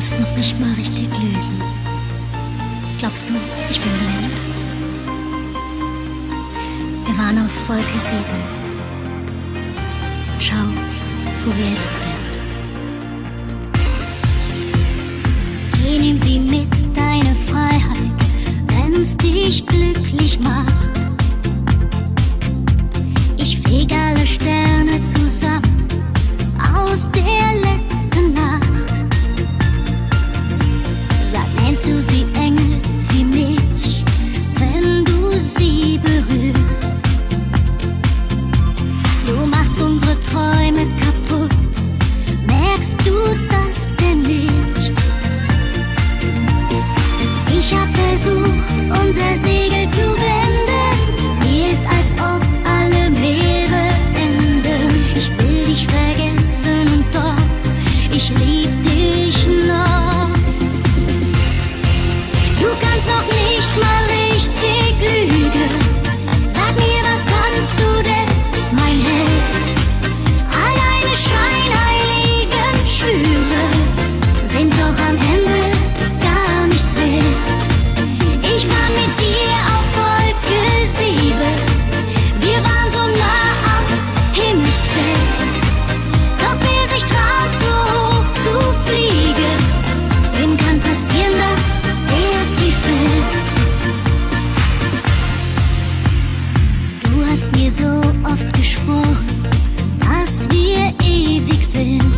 kannst noch nicht mal richtig lügen. Glaubst du, ich bin blind? Wir waren auf Wolke 7. Schau, wo wir jetzt sind. Geh, nimm sie mit, deine Freiheit, wenn's dich glücklich macht. Ich feg alle Sterne zusammen Noch nicht mal hast mir so oft gesprochen, dass wir ewig sind.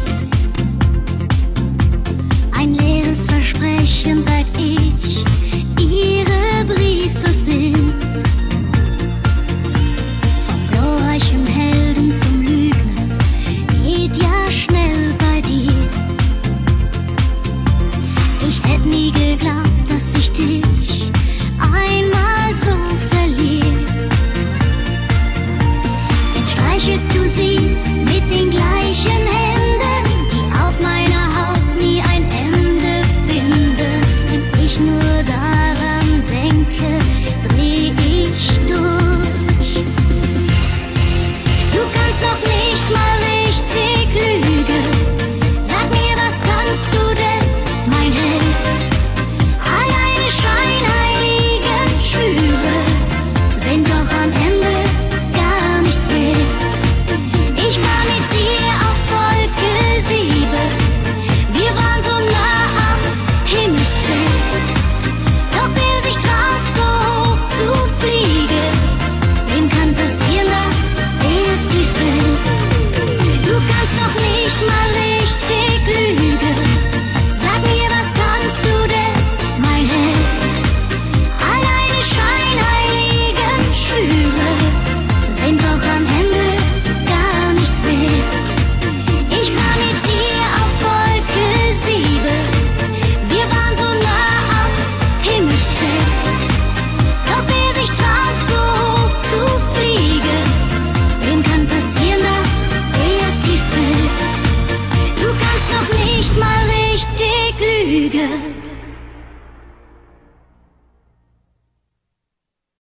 一点